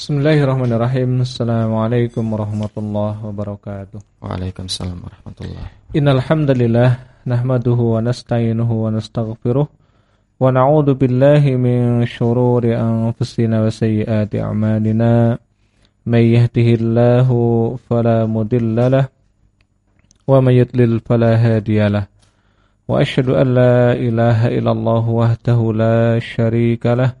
Bismillahirrahmanirrahim. Assalamualaikum warahmatullahi wabarakatuh. Waalaikumsalam warahmatullahi. Innal hamdalillah nahmaduhu wa nasta'inuhu wa nastaghfiruh wa na'udzu billahi min shururi anfusina wa sayyiati a'malina. May yahdihillahu fala mudilla lahu wa may yudlil fala hadiya lahu. Wa asyhadu an la ilaha illallah wahdahu la syarika lahu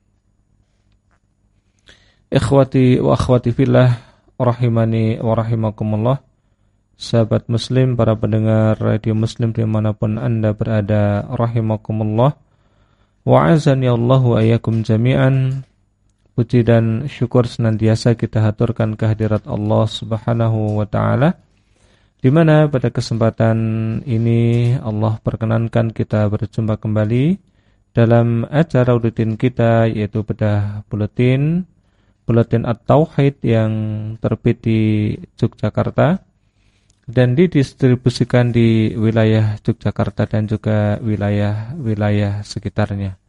Ikhwati wa akhwati fillah rahimani wa rahimakumullah. Sahabat muslim, para pendengar radio muslim di mana pun anda berada Rahimakumullah. Wa'azani Allahu ayakum jami'an. Puji dan syukur senantiasa kita haturkan kehadirat Allah subhanahu wa ta'ala. Di mana pada kesempatan ini Allah perkenankan kita berjumpa kembali dalam acara rutin kita yaitu bedah buletin Buletin At-Tauhid yang terbit di Yogyakarta dan didistribusikan di wilayah Yogyakarta dan juga wilayah-wilayah sekitarnya.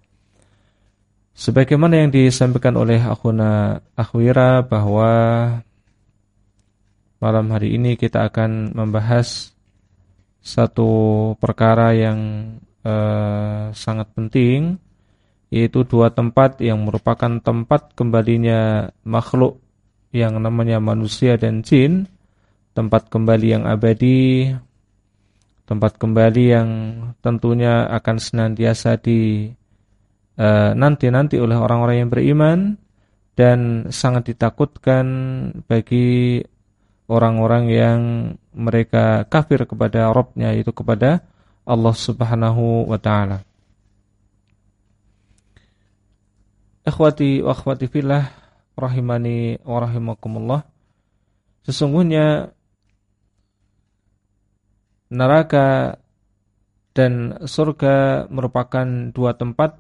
Sebagaimana yang disampaikan oleh Akhuna Akhwira bahwa malam hari ini kita akan membahas satu perkara yang eh, sangat penting yaitu dua tempat yang merupakan tempat kembalinya makhluk yang namanya manusia dan jin, tempat kembali yang abadi, tempat kembali yang tentunya akan senantiasa di uh, nanti-nanti oleh orang-orang yang beriman dan sangat ditakutkan bagi orang-orang yang mereka kafir kepada Robnya yaitu kepada Allah Subhanahu wa taala. Ikhwati wa akhwati fillah rahimani wa rahimakumullah. Sesungguhnya neraka dan surga merupakan dua tempat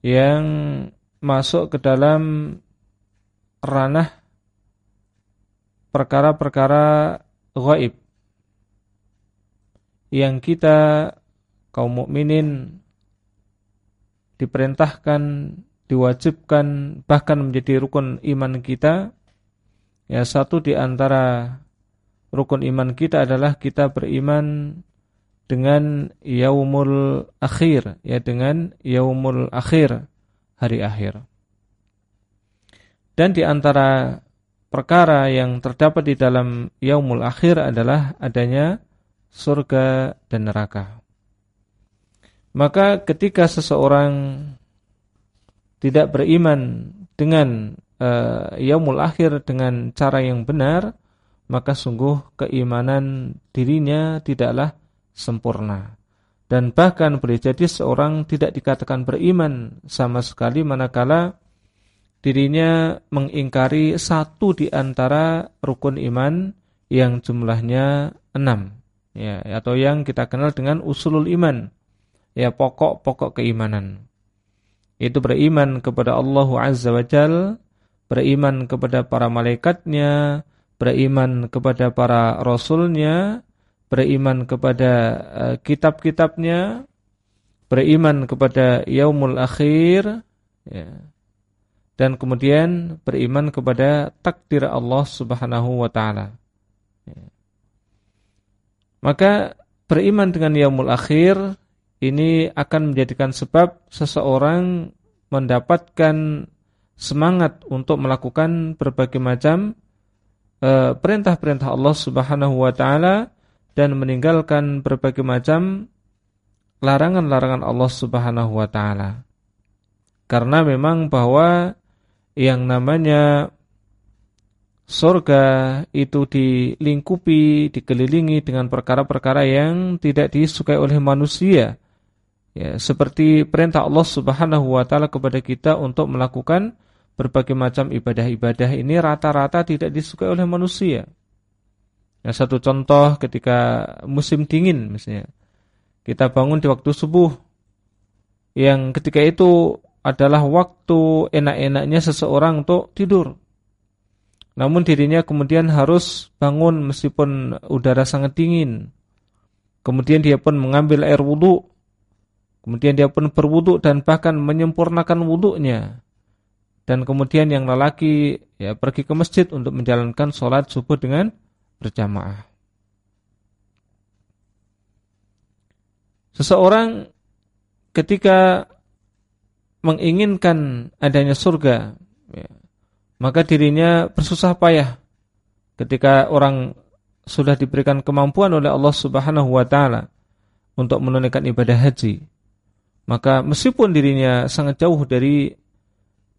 yang masuk ke dalam ranah perkara-perkara gaib yang kita kaum mukminin diperintahkan, diwajibkan, bahkan menjadi rukun iman kita. Ya, satu di antara rukun iman kita adalah kita beriman dengan yaumul akhir, ya dengan yaumul akhir, hari akhir. Dan di antara perkara yang terdapat di dalam yaumul akhir adalah adanya surga dan neraka. Maka ketika seseorang tidak beriman dengan uh, yaumul akhir dengan cara yang benar, maka sungguh keimanan dirinya tidaklah sempurna. Dan bahkan boleh jadi seorang tidak dikatakan beriman sama sekali manakala dirinya mengingkari satu di antara rukun iman yang jumlahnya enam, ya, atau yang kita kenal dengan usulul iman ya pokok-pokok keimanan. Itu beriman kepada Allah Azza wa Jal, beriman kepada para malaikatnya, beriman kepada para rasulnya, beriman kepada uh, kitab-kitabnya, beriman kepada yaumul akhir ya, dan kemudian beriman kepada takdir Allah Subhanahu wa taala. Ya. Maka beriman dengan yaumul akhir ini akan menjadikan sebab seseorang mendapatkan semangat untuk melakukan berbagai macam eh, perintah-perintah Allah Subhanahu wa taala dan meninggalkan berbagai macam larangan-larangan Allah Subhanahu wa taala. Karena memang bahwa yang namanya surga itu dilingkupi, dikelilingi dengan perkara-perkara yang tidak disukai oleh manusia. Ya, seperti perintah Allah Subhanahu wa taala kepada kita untuk melakukan berbagai macam ibadah-ibadah ini rata-rata tidak disukai oleh manusia. Ya, satu contoh ketika musim dingin misalnya kita bangun di waktu subuh yang ketika itu adalah waktu enak-enaknya seseorang untuk tidur. Namun dirinya kemudian harus bangun meskipun udara sangat dingin. Kemudian dia pun mengambil air wudhu. Kemudian dia pun berwudhu dan bahkan menyempurnakan wudhunya. Dan kemudian yang lelaki ya pergi ke masjid untuk menjalankan sholat subuh dengan berjamaah. Seseorang ketika menginginkan adanya surga, ya, maka dirinya bersusah payah ketika orang sudah diberikan kemampuan oleh Allah Subhanahu wa taala untuk menunaikan ibadah haji. Maka meskipun dirinya sangat jauh dari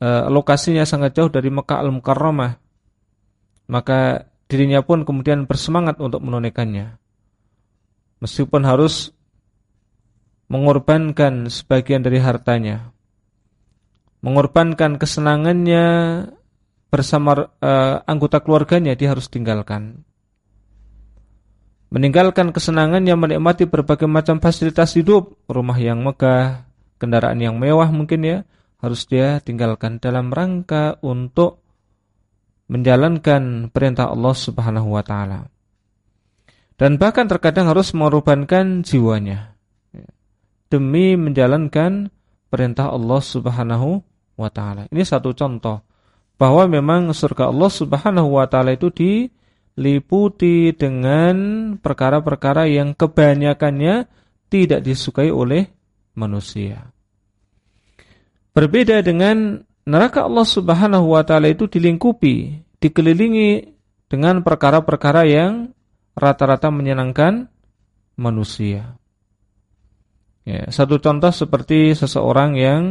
uh, lokasinya sangat jauh dari Mekah Al-Mukarramah, maka dirinya pun kemudian bersemangat untuk menunaikannya. Meskipun harus mengorbankan sebagian dari hartanya, mengorbankan kesenangannya bersama uh, anggota keluarganya, dia harus tinggalkan. Meninggalkan kesenangannya menikmati berbagai macam fasilitas hidup, rumah yang megah, kendaraan yang mewah mungkin ya, harus dia tinggalkan dalam rangka untuk menjalankan perintah Allah Subhanahu wa taala. Dan bahkan terkadang harus mengorbankan jiwanya demi menjalankan perintah Allah Subhanahu wa taala. Ini satu contoh bahwa memang surga Allah Subhanahu wa taala itu diliputi dengan perkara-perkara yang kebanyakannya tidak disukai oleh manusia. Berbeda dengan neraka Allah Subhanahu wa taala itu dilingkupi, dikelilingi dengan perkara-perkara yang rata-rata menyenangkan manusia. Ya, satu contoh seperti seseorang yang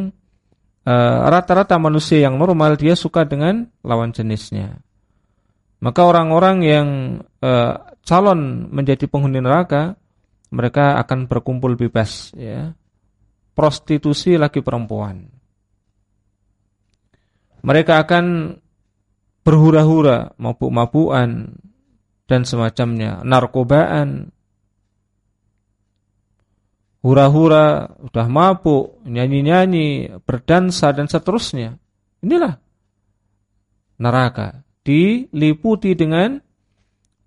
eh, rata-rata uh, manusia yang normal dia suka dengan lawan jenisnya. Maka orang-orang yang uh, calon menjadi penghuni neraka mereka akan berkumpul bebas ya. Prostitusi laki perempuan. Mereka akan berhura-hura, mabuk-mabukan dan semacamnya, narkobaan, hura-hura, sudah mabuk, nyanyi-nyanyi, berdansa dan seterusnya. Inilah neraka diliputi dengan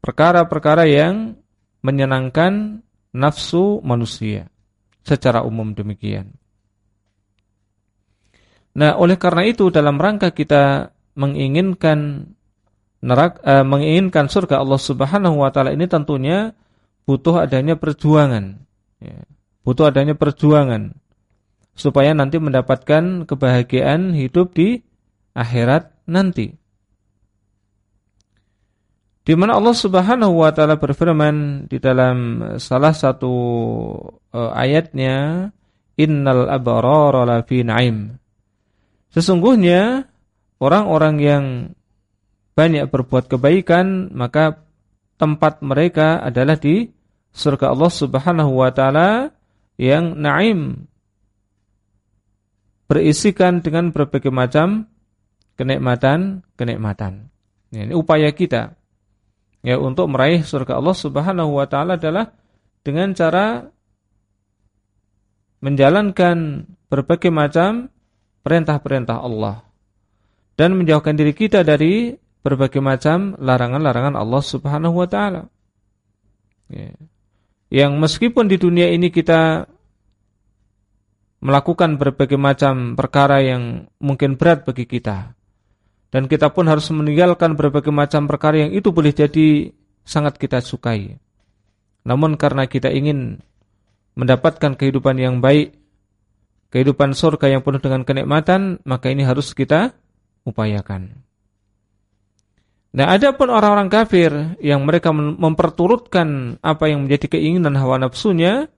perkara-perkara yang menyenangkan nafsu manusia secara umum demikian. Nah, oleh karena itu dalam rangka kita menginginkan neraka eh, menginginkan surga Allah Subhanahu wa taala ini tentunya butuh adanya perjuangan. Ya butuh adanya perjuangan supaya nanti mendapatkan kebahagiaan hidup di akhirat nanti. Di mana Allah Subhanahu wa taala berfirman di dalam salah satu uh, ayatnya, "Innal abrara lafi na'im." Sesungguhnya orang-orang yang banyak berbuat kebaikan, maka tempat mereka adalah di surga Allah Subhanahu wa taala yang naim berisikan dengan berbagai macam kenikmatan-kenikmatan. Ini upaya kita ya untuk meraih surga Allah Subhanahu wa taala adalah dengan cara menjalankan berbagai macam perintah-perintah Allah dan menjauhkan diri kita dari berbagai macam larangan-larangan Allah Subhanahu wa taala. Ya yang meskipun di dunia ini kita melakukan berbagai macam perkara yang mungkin berat bagi kita. Dan kita pun harus meninggalkan berbagai macam perkara yang itu boleh jadi sangat kita sukai. Namun karena kita ingin mendapatkan kehidupan yang baik, kehidupan surga yang penuh dengan kenikmatan, maka ini harus kita upayakan. Nah, ada pun orang-orang kafir yang mereka memperturutkan apa yang menjadi keinginan hawa nafsunya,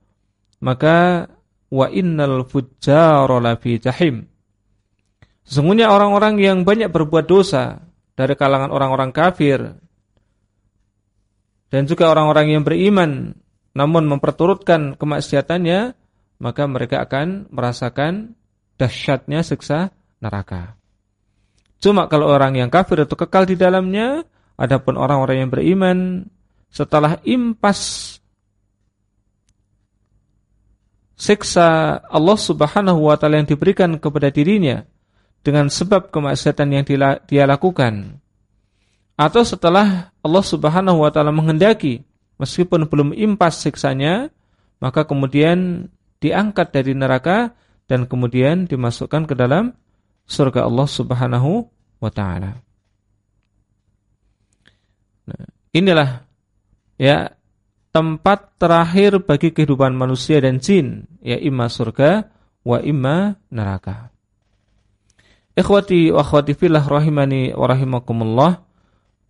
maka wa innal fujjara lafi jahim. Sesungguhnya orang-orang yang banyak berbuat dosa dari kalangan orang-orang kafir dan juga orang-orang yang beriman namun memperturutkan kemaksiatannya, maka mereka akan merasakan dahsyatnya siksa neraka. Cuma kalau orang yang kafir itu kekal di dalamnya, adapun orang-orang yang beriman setelah impas siksa Allah Subhanahu wa taala yang diberikan kepada dirinya dengan sebab kemaksiatan yang dia lakukan atau setelah Allah Subhanahu wa taala menghendaki meskipun belum impas siksanya maka kemudian diangkat dari neraka dan kemudian dimasukkan ke dalam surga Allah Subhanahu wa taala. Nah, inilah ya tempat terakhir bagi kehidupan manusia dan jin, ya imma surga wa imma neraka. Ikhwati wa akhwati fillah rahimani wa rahimakumullah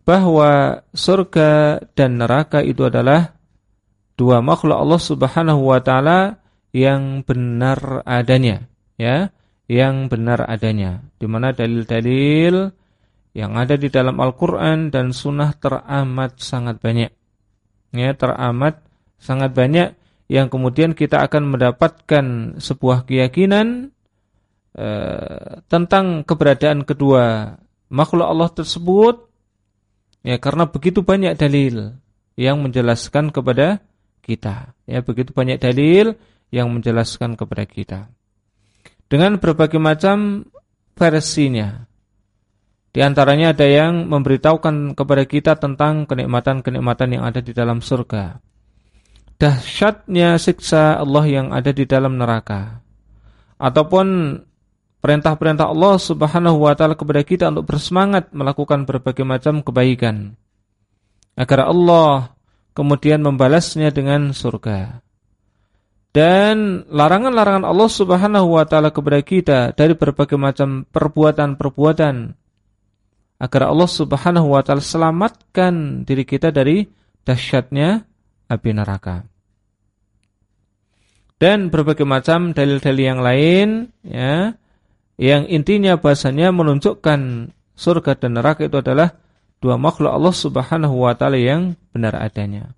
bahwa surga dan neraka itu adalah dua makhluk Allah Subhanahu wa taala yang benar adanya, ya, yang benar adanya. Di mana dalil-dalil yang ada di dalam Al-Qur'an dan sunnah teramat sangat banyak ya teramat sangat banyak yang kemudian kita akan mendapatkan sebuah keyakinan uh, tentang keberadaan kedua makhluk Allah tersebut ya karena begitu banyak dalil yang menjelaskan kepada kita ya begitu banyak dalil yang menjelaskan kepada kita dengan berbagai macam versinya di antaranya ada yang memberitahukan kepada kita tentang kenikmatan-kenikmatan yang ada di dalam surga. Dahsyatnya siksa Allah yang ada di dalam neraka. Ataupun perintah-perintah Allah Subhanahu wa taala kepada kita untuk bersemangat melakukan berbagai macam kebaikan. Agar Allah kemudian membalasnya dengan surga. Dan larangan-larangan Allah Subhanahu wa taala kepada kita dari berbagai macam perbuatan-perbuatan agar Allah Subhanahu wa taala selamatkan diri kita dari dahsyatnya api neraka. Dan berbagai macam dalil-dalil yang lain ya yang intinya bahasanya menunjukkan surga dan neraka itu adalah dua makhluk Allah Subhanahu wa taala yang benar adanya.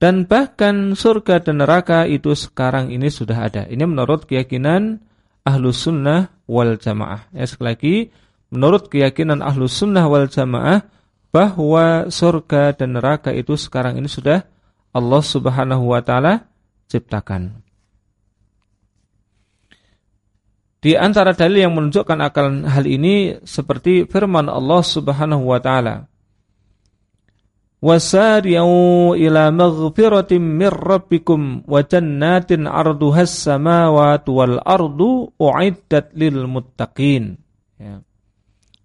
Dan bahkan surga dan neraka itu sekarang ini sudah ada. Ini menurut keyakinan ahlu sunnah wal jamaah. Ya sekali lagi menurut keyakinan ahlu sunnah wal jamaah bahwa surga dan neraka itu sekarang ini sudah Allah subhanahu wa ta'ala ciptakan. Di antara dalil yang menunjukkan akan hal ini seperti firman Allah Subhanahu wa taala. Wasari'u ila maghfiratin mir rabbikum wa jannatin 'arduhas samawati wal ardu u'iddat lil muttaqin. Ya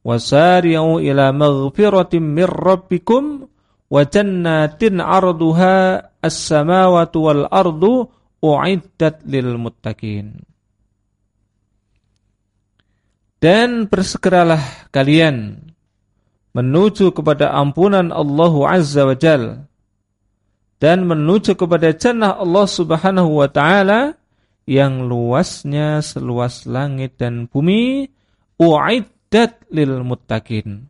wasari'u ila maghfiratin mir rabbikum wa jannatin 'arduha as-samawati wal ardu u'iddat lil muttaqin dan bersegeralah kalian menuju kepada ampunan Allah Azza wa Jal dan menuju kepada jannah Allah Subhanahu wa taala yang luasnya seluas langit dan bumi u'id uiddat lil muttaqin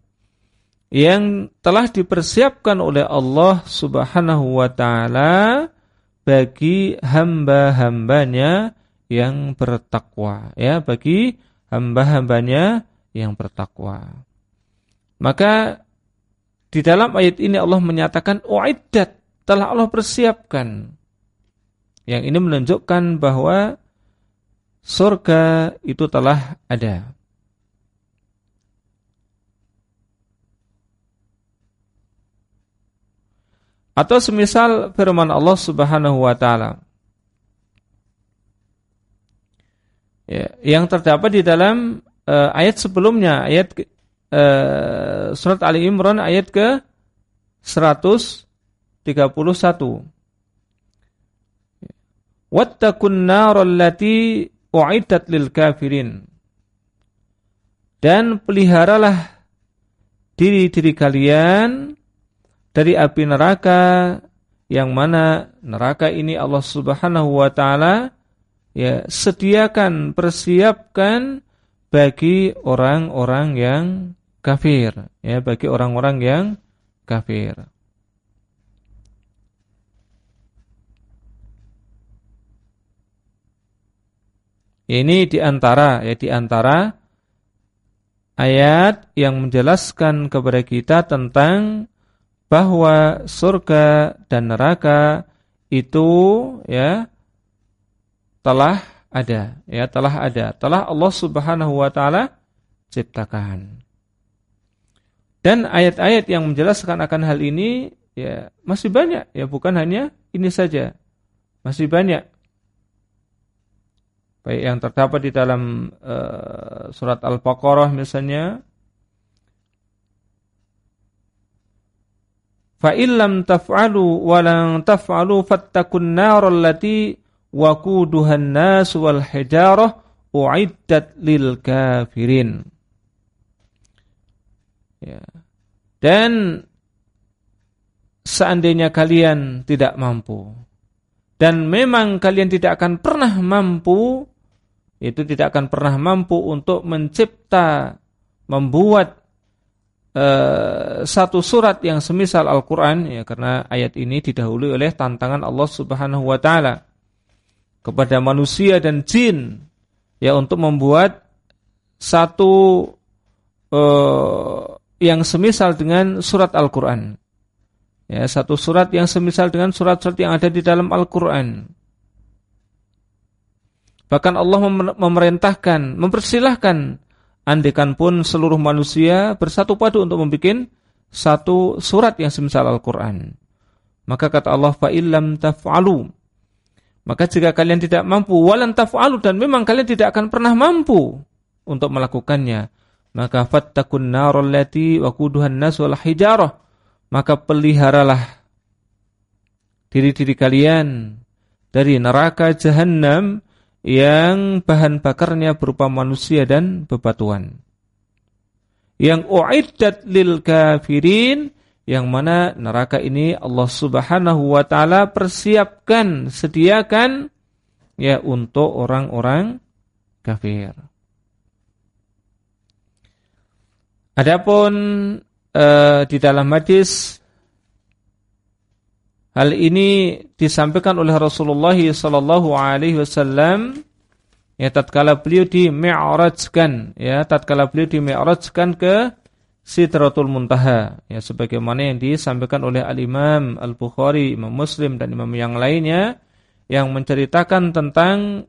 yang telah dipersiapkan oleh Allah Subhanahu wa taala bagi hamba-hambanya yang bertakwa ya bagi hamba-hambanya yang bertakwa maka di dalam ayat ini Allah menyatakan uiddat telah Allah persiapkan yang ini menunjukkan bahwa surga itu telah ada Atau semisal firman Allah Subhanahu wa taala. Ya, yang terdapat di dalam uh, ayat sebelumnya ayat uh, surat Ali Imran ayat ke 131 Wattaqun nar allati u'iddat lil kafirin. Dan peliharalah diri-diri kalian dari api neraka yang mana neraka ini Allah Subhanahu wa taala ya sediakan persiapkan bagi orang-orang yang kafir. Ya bagi orang-orang yang kafir. Ini di antara ya di antara ayat yang menjelaskan kepada kita tentang bahwa surga dan neraka itu ya telah ada ya telah ada. Telah Allah Subhanahu wa taala ciptakan. Dan ayat-ayat yang menjelaskan akan hal ini ya masih banyak. Ya bukan hanya ini saja. Masih banyak. Baik yang terdapat di dalam uh, surat Al-Baqarah misalnya. Fa illam taf'alu wa lan taf'alu fattakun nar allati waquduhan nas wal hijarah uiddat lil kafirin. Ya. Dan seandainya kalian tidak mampu dan memang kalian tidak akan pernah mampu itu tidak akan pernah mampu untuk mencipta, membuat uh, satu surat yang semisal Al-Quran, ya karena ayat ini didahului oleh tantangan Allah Subhanahu Wa Taala kepada manusia dan jin, ya untuk membuat satu uh, yang semisal dengan surat Al-Quran. Ya, satu surat yang semisal dengan surat-surat yang ada di dalam Al-Quran. Bahkan Allah memerintahkan, mempersilahkan andekan pun seluruh manusia bersatu padu untuk membuat satu surat yang semisal Al-Quran. Maka kata Allah, fa'illam taf'alu. Maka jika kalian tidak mampu, walan taf'alu, dan memang kalian tidak akan pernah mampu untuk melakukannya. Maka fattakun narol lati wa kuduhan nas wal hijarah. Maka peliharalah diri-diri kalian dari neraka jahannam yang bahan bakarnya berupa manusia dan bebatuan. Yang uiddat lil kafirin yang mana neraka ini Allah Subhanahu wa taala persiapkan, sediakan ya untuk orang-orang kafir. Adapun uh, di dalam hadis Hal ini disampaikan oleh Rasulullah sallallahu alaihi wasallam ya tatkala beliau di mi'rajkan ya tatkala beliau di mi'rajkan ke Sidratul Muntaha ya sebagaimana yang disampaikan oleh Al-Imam Al-Bukhari, Imam Muslim dan imam yang lainnya yang menceritakan tentang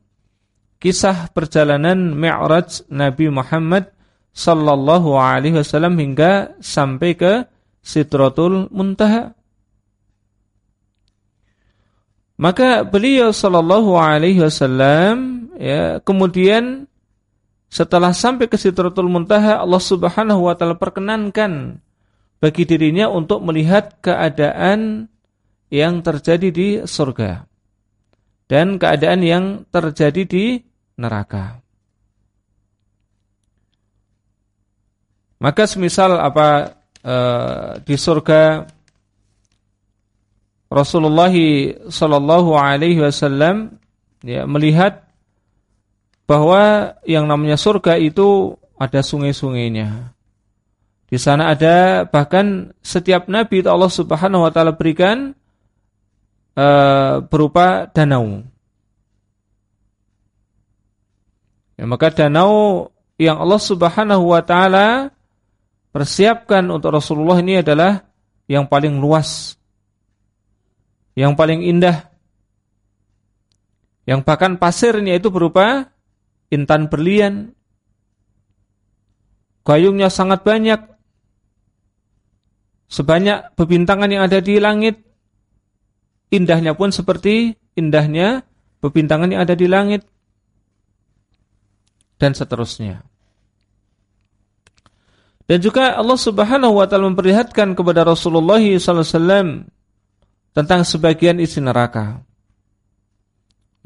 kisah perjalanan Mi'raj Nabi Muhammad sallallahu alaihi wasallam hingga sampai ke Sidratul Muntaha. Maka beliau sallallahu alaihi wasallam ya kemudian setelah sampai ke Sidratul Muntaha Allah Subhanahu wa taala perkenankan bagi dirinya untuk melihat keadaan yang terjadi di surga dan keadaan yang terjadi di neraka. Maka semisal apa e, di surga Rasulullah Shallallahu Alaihi Wasallam ya melihat bahwa yang namanya surga itu ada sungai-sungainya. Di sana ada bahkan setiap nabi itu Allah Subhanahu Wa Taala berikan uh, berupa danau. Ya, maka danau yang Allah Subhanahu Wa Taala persiapkan untuk Rasulullah ini adalah yang paling luas yang paling indah yang bahkan pasirnya itu berupa intan berlian gayungnya sangat banyak sebanyak bebintangan yang ada di langit indahnya pun seperti indahnya bebintangan yang ada di langit dan seterusnya. Dan juga Allah Subhanahu wa taala memperlihatkan kepada Rasulullah SAW tentang sebagian isi neraka.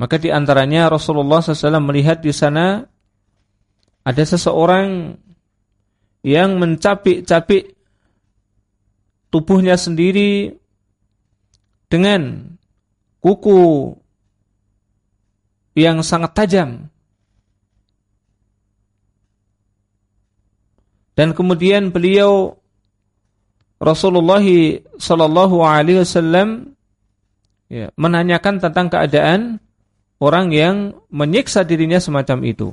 Maka di antaranya Rasulullah SAW melihat di sana ada seseorang yang mencapik-capik tubuhnya sendiri dengan kuku yang sangat tajam. Dan kemudian beliau Rasulullah wasallam ya, menanyakan tentang keadaan orang yang menyiksa dirinya semacam itu.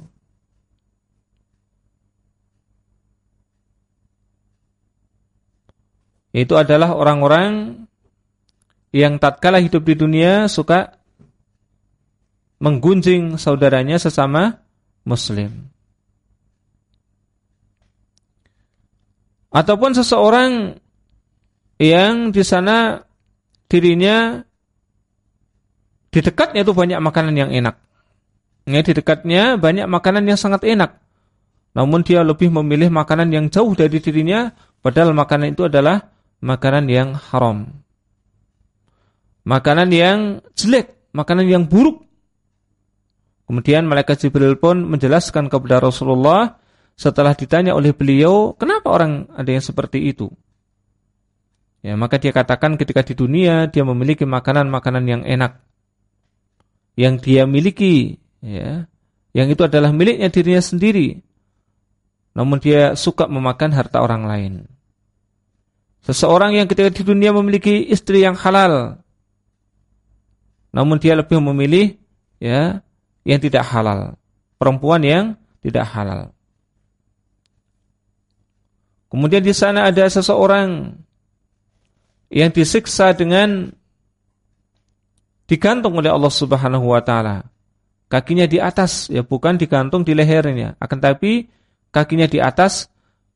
Itu adalah orang-orang yang tatkala hidup di dunia suka menggunjing saudaranya sesama muslim. Ataupun seseorang yang di sana dirinya di dekatnya itu banyak makanan yang enak. Ya, di dekatnya banyak makanan yang sangat enak. Namun dia lebih memilih makanan yang jauh dari dirinya padahal makanan itu adalah makanan yang haram. Makanan yang jelek, makanan yang buruk. Kemudian malaikat Jibril pun menjelaskan kepada Rasulullah setelah ditanya oleh beliau, kenapa orang ada yang seperti itu? Ya, maka dia katakan ketika di dunia dia memiliki makanan-makanan yang enak. Yang dia miliki, ya. Yang itu adalah miliknya dirinya sendiri. Namun dia suka memakan harta orang lain. Seseorang yang ketika di dunia memiliki istri yang halal, namun dia lebih memilih ya yang tidak halal, perempuan yang tidak halal. Kemudian di sana ada seseorang yang disiksa dengan digantung oleh Allah Subhanahu wa taala. Kakinya di atas ya bukan digantung di lehernya, akan tapi kakinya di atas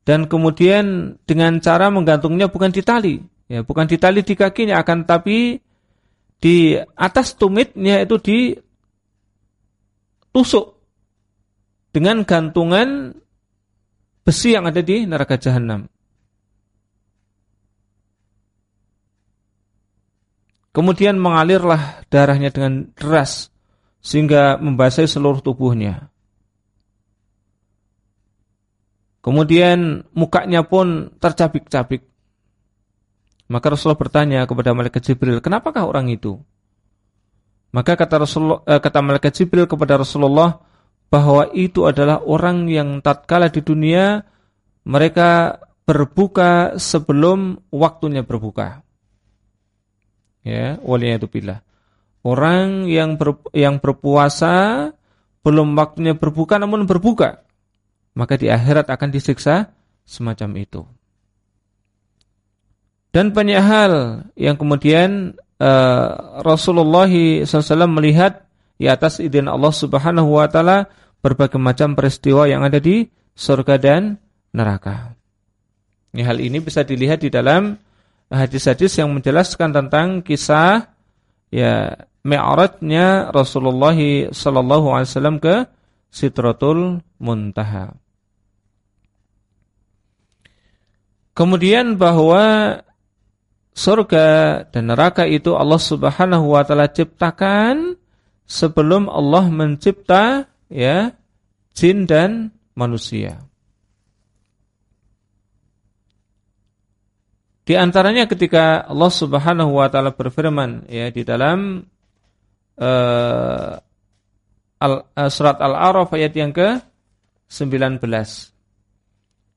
dan kemudian dengan cara menggantungnya bukan di tali, ya bukan di tali di kakinya akan tapi di atas tumitnya itu ditusuk dengan gantungan besi yang ada di neraka jahanam. Kemudian mengalirlah darahnya dengan deras sehingga membasahi seluruh tubuhnya. Kemudian mukanya pun tercabik-cabik. Maka Rasulullah bertanya kepada malaikat Jibril, "Kenapakah orang itu?" Maka kata Rasulullah, eh, kata malaikat Jibril kepada Rasulullah, bahwa itu adalah orang yang tatkala di dunia mereka berbuka sebelum waktunya berbuka. Ya, waliyatubillah. Orang yang ber, yang berpuasa belum waktunya berbuka namun berbuka, maka di akhirat akan disiksa semacam itu. Dan banyak hal yang kemudian uh, Rasulullah SAW melihat di atas izin Allah Subhanahu Wa Taala berbagai macam peristiwa yang ada di surga dan neraka. Ini hal ini bisa dilihat di dalam hadis-hadis yang menjelaskan tentang kisah ya Mi'rajnya Rasulullah sallallahu alaihi wasallam ke Sidratul Muntaha. Kemudian bahwa surga dan neraka itu Allah Subhanahu wa taala ciptakan sebelum Allah mencipta ya jin dan manusia. Di antaranya ketika Allah Subhanahu wa taala berfirman ya di dalam uh, al, uh, surat Al-A'raf ayat yang ke-19.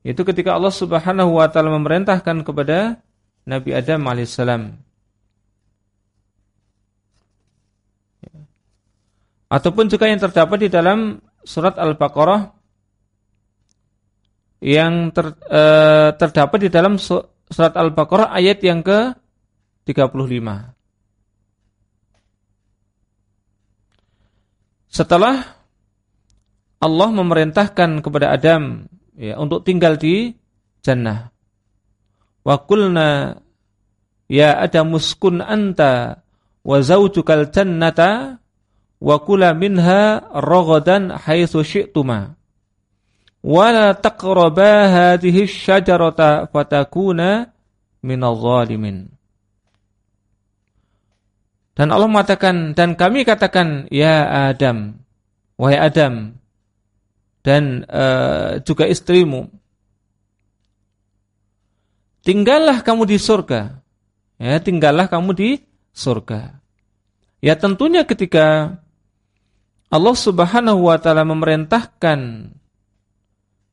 Itu ketika Allah Subhanahu wa taala memerintahkan kepada Nabi Adam alaihissalam Ataupun juga yang terdapat di dalam surat Al-Baqarah yang ter, e, terdapat di dalam surat Al-Baqarah ayat yang ke-35. Setelah Allah memerintahkan kepada Adam ya, untuk tinggal di jannah. Wa qulna ya Adam muskun anta wa zaujukal jannata wa kula minha ragadan haitsu syi'tuma. Wala taqraba hadhihi syajarata fatakuna minadh dhalimin dan Allah mengatakan dan kami katakan ya Adam wahai Adam dan uh, juga istrimu tinggallah kamu di surga. Ya tinggallah kamu di surga. Ya tentunya ketika Allah Subhanahu wa taala memerintahkan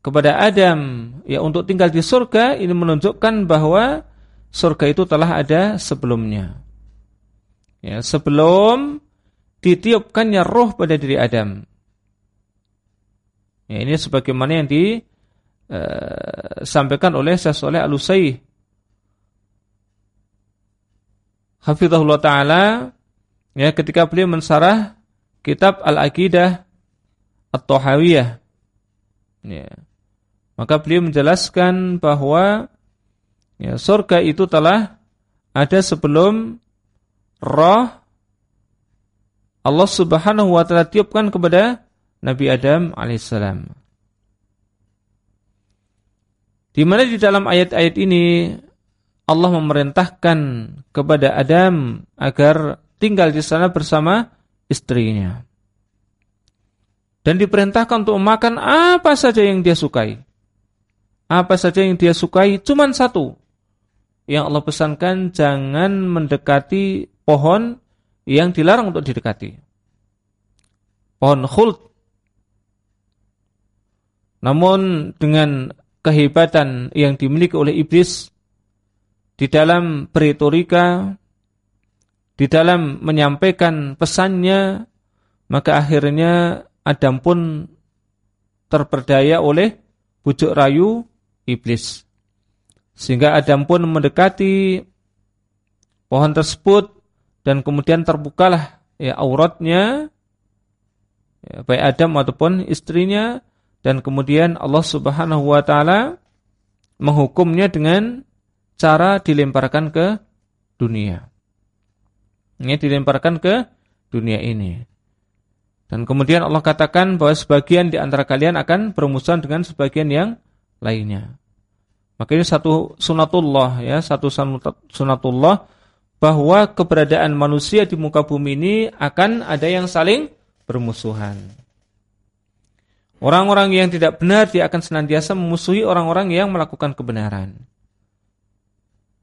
kepada Adam ya untuk tinggal di surga ini menunjukkan bahwa surga itu telah ada sebelumnya. Ya, sebelum ditiupkannya roh pada diri Adam. Ya, ini sebagaimana yang disampaikan eh, oleh Syekh Saleh Al-Utsaimin Hafizahullah taala ya ketika beliau mensarah kitab Al-Aqidah At-Tahawiyah. Ya. Maka beliau menjelaskan bahwa ya, surga itu telah ada sebelum roh Allah Subhanahu wa taala tiupkan kepada Nabi Adam alaihissalam. Di mana di dalam ayat-ayat ini Allah memerintahkan kepada Adam agar tinggal di sana bersama istrinya. Dan diperintahkan untuk makan apa saja yang dia sukai apa saja yang dia sukai cuman satu. Yang Allah pesankan jangan mendekati pohon yang dilarang untuk didekati. Pohon khuld. Namun dengan kehebatan yang dimiliki oleh iblis di dalam beritorika, di dalam menyampaikan pesannya, maka akhirnya Adam pun terperdaya oleh bujuk rayu iblis. Sehingga Adam pun mendekati pohon tersebut dan kemudian terbukalah ya auratnya ya, baik Adam ataupun istrinya dan kemudian Allah Subhanahu wa taala menghukumnya dengan cara dilemparkan ke dunia. Ini dilemparkan ke dunia ini. Dan kemudian Allah katakan bahwa sebagian di antara kalian akan bermusuhan dengan sebagian yang lainnya. Maka ini satu sunatullah ya, satu sunatullah bahwa keberadaan manusia di muka bumi ini akan ada yang saling bermusuhan. Orang-orang yang tidak benar dia akan senantiasa memusuhi orang-orang yang melakukan kebenaran.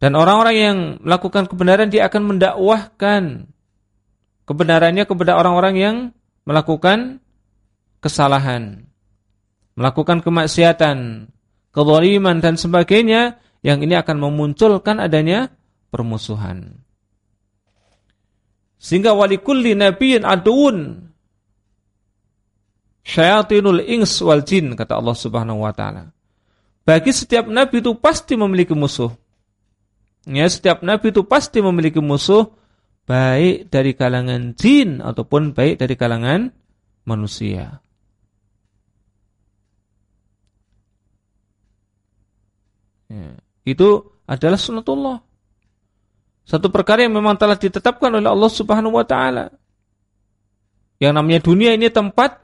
Dan orang-orang yang melakukan kebenaran dia akan mendakwahkan kebenarannya kepada orang-orang yang melakukan kesalahan, melakukan kemaksiatan, kezaliman dan sebagainya yang ini akan memunculkan adanya permusuhan. Sehingga walikulli nabiyyin adun syayatinul ins wal jin kata Allah Subhanahu wa taala. Bagi setiap nabi itu pasti memiliki musuh. Ya, setiap nabi itu pasti memiliki musuh baik dari kalangan jin ataupun baik dari kalangan manusia. Ya, itu adalah sunatullah. Satu perkara yang memang telah ditetapkan oleh Allah Subhanahu wa taala. Yang namanya dunia ini tempat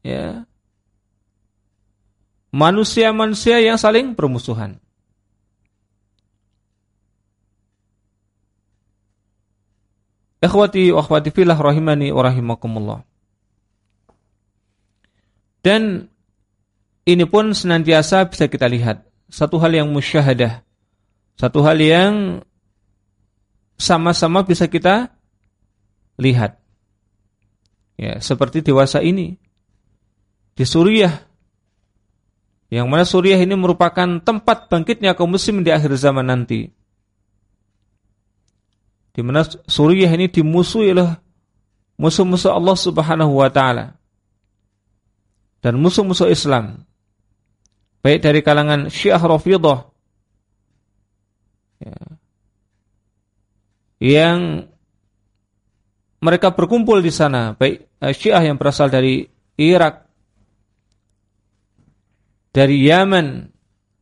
ya manusia-manusia yang saling bermusuhan. Ikhwati wa akhwati fillah rahimani wa rahimakumullah. Dan ini pun senantiasa bisa kita lihat satu hal yang musyahadah, satu hal yang sama-sama bisa kita lihat. Ya, seperti dewasa ini di Suriah. Yang mana Suriah ini merupakan tempat bangkitnya kaum muslim di akhir zaman nanti. Di mana Suriah ini dimusuhi oleh musuh-musuh Allah Subhanahu wa taala dan musuh-musuh Islam baik dari kalangan Syiah Rafidhah ya, yang mereka berkumpul di sana. Baik eh, Syiah yang berasal dari Irak. Dari Yaman.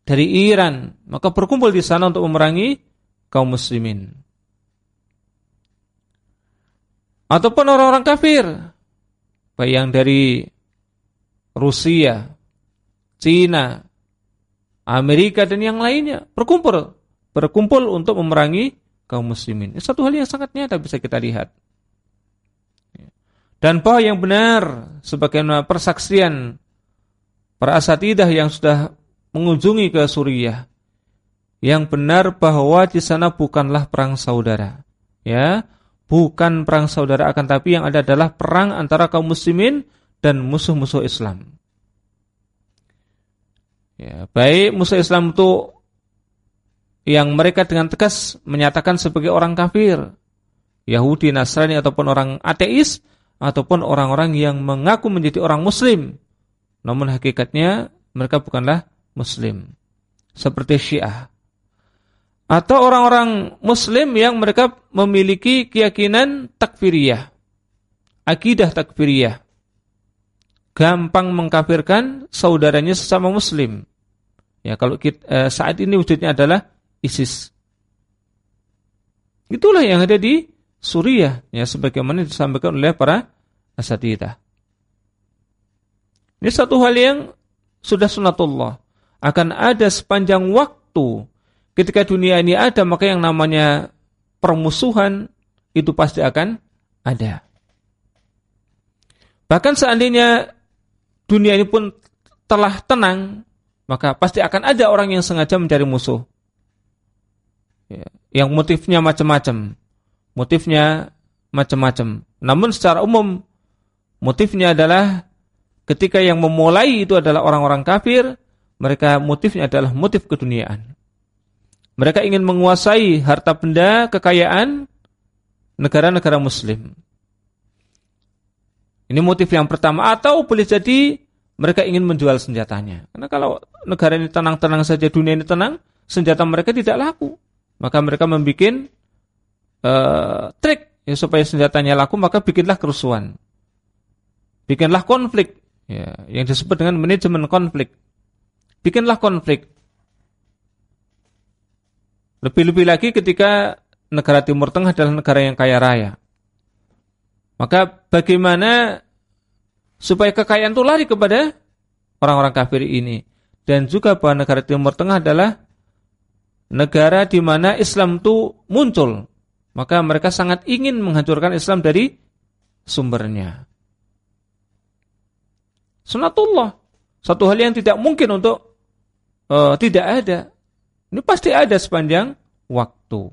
Dari Iran. Maka berkumpul di sana untuk memerangi kaum muslimin. Ataupun orang-orang kafir. Baik yang dari Rusia Cina, Amerika dan yang lainnya berkumpul berkumpul untuk memerangi kaum muslimin. Satu hal yang sangat nyata bisa kita lihat. Dan bahwa yang benar sebagaimana persaksian para asatidah yang sudah mengunjungi ke Suriah yang benar bahwa di sana bukanlah perang saudara. Ya, bukan perang saudara akan tapi yang ada adalah perang antara kaum muslimin dan musuh-musuh Islam. Ya, baik musuh Islam itu yang mereka dengan tegas menyatakan sebagai orang kafir, Yahudi, Nasrani ataupun orang ateis ataupun orang-orang yang mengaku menjadi orang muslim. Namun hakikatnya mereka bukanlah muslim. Seperti Syiah. Atau orang-orang muslim yang mereka memiliki keyakinan takfiriyah. Akidah takfiriyah gampang mengkafirkan saudaranya sesama muslim. Ya kalau kita, eh, saat ini wujudnya adalah ISIS. Itulah yang ada di Suriah ya sebagaimana disampaikan oleh para asatidah. Ini satu hal yang sudah sunatullah. Akan ada sepanjang waktu Ketika dunia ini ada, maka yang namanya permusuhan itu pasti akan ada. Bahkan seandainya dunia ini pun telah tenang, maka pasti akan ada orang yang sengaja mencari musuh. Ya, yang motifnya macam-macam. Motifnya macam-macam. Namun secara umum, motifnya adalah ketika yang memulai itu adalah orang-orang kafir, mereka motifnya adalah motif keduniaan. Mereka ingin menguasai harta benda, kekayaan negara-negara muslim. Ini motif yang pertama atau boleh jadi mereka ingin menjual senjatanya. Karena kalau negara ini tenang-tenang saja, dunia ini tenang, senjata mereka tidak laku. Maka mereka membuat uh, trik ya, supaya senjatanya laku, maka bikinlah kerusuhan. Bikinlah konflik, ya, yang disebut dengan manajemen konflik. Bikinlah konflik. Lebih-lebih lagi ketika negara Timur Tengah adalah negara yang kaya raya. Maka bagaimana supaya kekayaan itu lari kepada orang-orang kafir ini. Dan juga bahwa negara Timur Tengah adalah negara di mana Islam itu muncul. Maka mereka sangat ingin menghancurkan Islam dari sumbernya. Sunatullah. Satu hal yang tidak mungkin untuk uh, tidak ada. Ini pasti ada sepanjang waktu.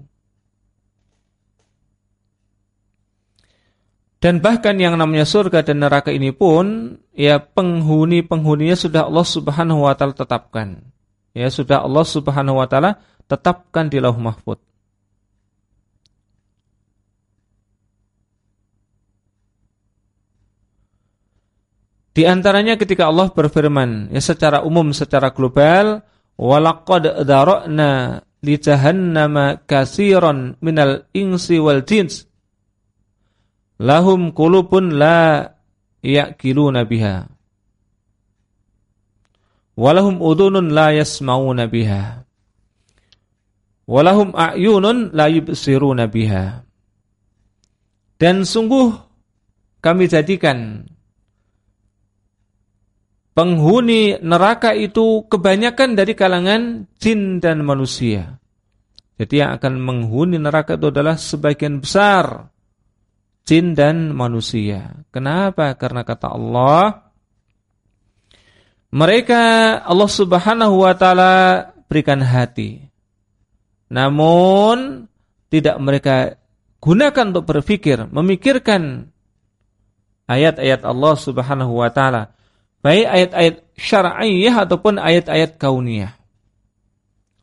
Dan bahkan yang namanya surga dan neraka ini pun ya penghuni-penghuninya sudah Allah Subhanahu wa taala tetapkan. Ya sudah Allah Subhanahu wa taala tetapkan di Lauh Mahfud. Di antaranya ketika Allah berfirman ya secara umum secara global Walaqad dara'na li jahannama katsiran minal insi wal jins lahum qulubun la ya'qiluna biha. Walahum udunun la yasmauna biha. Walahum a'yunun la yubsiruna biha. Dan sungguh kami jadikan penghuni neraka itu kebanyakan dari kalangan jin dan manusia. Jadi yang akan menghuni neraka itu adalah sebagian besar jin dan manusia. Kenapa? Karena kata Allah mereka Allah Subhanahu wa taala berikan hati. Namun tidak mereka gunakan untuk berpikir, memikirkan ayat-ayat Allah Subhanahu wa taala baik ayat-ayat syar'iyah ataupun ayat-ayat kauniyah.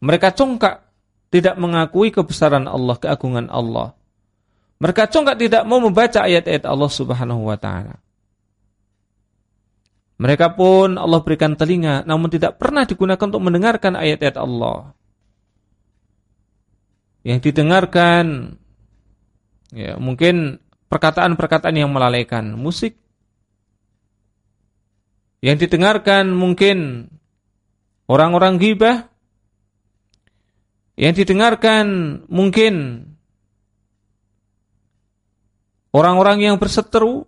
Mereka congkak tidak mengakui kebesaran Allah, keagungan Allah. Mereka congkak tidak mau membaca ayat-ayat Allah Subhanahu wa taala. Mereka pun Allah berikan telinga namun tidak pernah digunakan untuk mendengarkan ayat-ayat Allah. Yang didengarkan ya mungkin perkataan-perkataan yang melalaikan, musik, yang didengarkan mungkin orang-orang gibah, yang didengarkan mungkin orang-orang yang berseteru,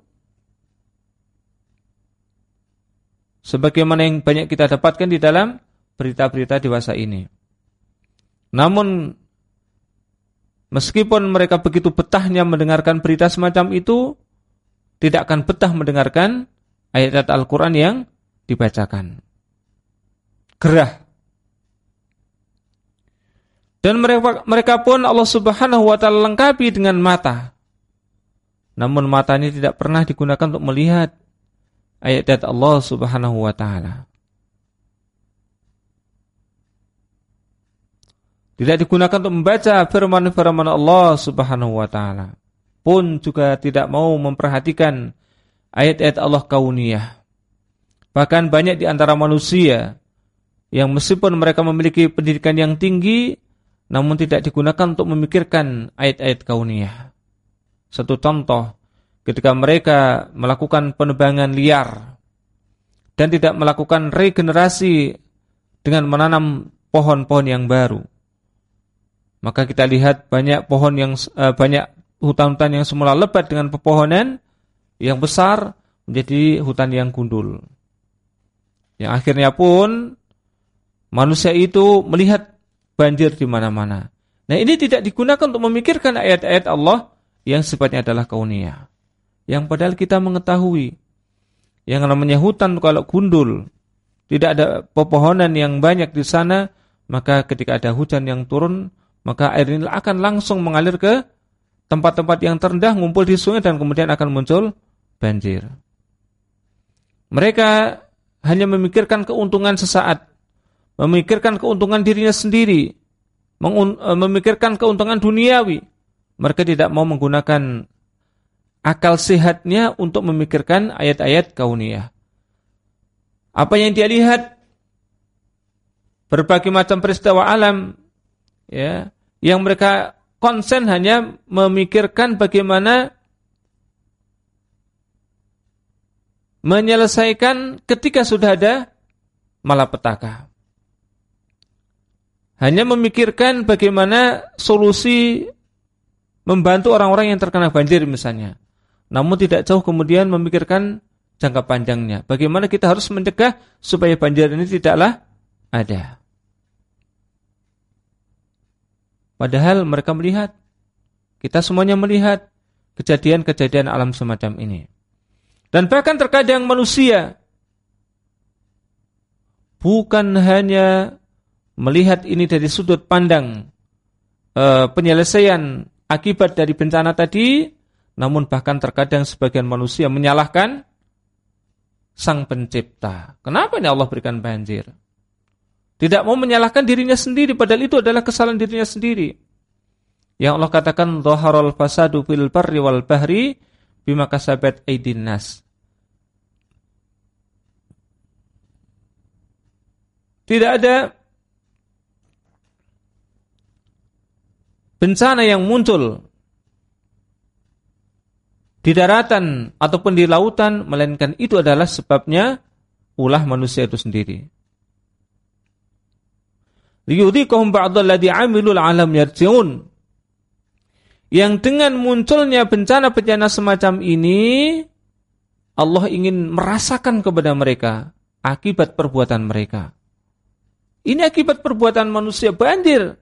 sebagaimana yang banyak kita dapatkan di dalam berita-berita dewasa ini. Namun meskipun mereka begitu betahnya mendengarkan berita semacam itu, tidak akan betah mendengarkan ayat-ayat Al-Quran yang dibacakan. Gerah. Dan mereka, mereka pun Allah subhanahu wa ta'ala lengkapi dengan mata. Namun mata ini tidak pernah digunakan untuk melihat ayat-ayat Allah subhanahu wa ta'ala. Tidak digunakan untuk membaca firman-firman Allah subhanahu wa ta'ala pun juga tidak mau memperhatikan ayat-ayat Allah kauniyah. Bahkan banyak di antara manusia yang meskipun mereka memiliki pendidikan yang tinggi namun tidak digunakan untuk memikirkan ayat-ayat kauniyah. Satu contoh, ketika mereka melakukan penebangan liar dan tidak melakukan regenerasi dengan menanam pohon-pohon yang baru. Maka kita lihat banyak pohon yang uh, banyak hutan-hutan yang semula lebat dengan pepohonan yang besar menjadi hutan yang gundul. Yang akhirnya pun manusia itu melihat banjir di mana-mana. Nah ini tidak digunakan untuk memikirkan ayat-ayat Allah yang sifatnya adalah kauniyah. Yang padahal kita mengetahui yang namanya hutan kalau gundul, tidak ada pepohonan yang banyak di sana, maka ketika ada hujan yang turun, maka air ini akan langsung mengalir ke tempat-tempat yang terendah ngumpul di sungai dan kemudian akan muncul banjir. Mereka hanya memikirkan keuntungan sesaat, memikirkan keuntungan dirinya sendiri, eh, memikirkan keuntungan duniawi. Mereka tidak mau menggunakan akal sehatnya untuk memikirkan ayat-ayat kauniyah. Apa yang dia lihat berbagai macam peristiwa alam ya yang mereka konsen hanya memikirkan bagaimana menyelesaikan ketika sudah ada malapetaka. Hanya memikirkan bagaimana solusi membantu orang-orang yang terkena banjir misalnya. Namun tidak jauh kemudian memikirkan jangka panjangnya. Bagaimana kita harus mencegah supaya banjir ini tidaklah ada. Padahal mereka melihat, kita semuanya melihat kejadian-kejadian alam semacam ini. Dan bahkan terkadang manusia bukan hanya melihat ini dari sudut pandang e, penyelesaian akibat dari bencana tadi, namun bahkan terkadang sebagian manusia menyalahkan sang pencipta. Kenapa ini Allah berikan banjir? Tidak mau menyalahkan dirinya sendiri padahal itu adalah kesalahan dirinya sendiri. Yang Allah katakan dhaharal fasadu fil barri wal bahri bima kasabat aydin nas. Tidak ada bencana yang muncul di daratan ataupun di lautan melainkan itu adalah sebabnya ulah manusia itu sendiri 'amilul 'alam yarji'un. Yang dengan munculnya bencana-bencana semacam ini Allah ingin merasakan kepada mereka akibat perbuatan mereka. Ini akibat perbuatan manusia banjir.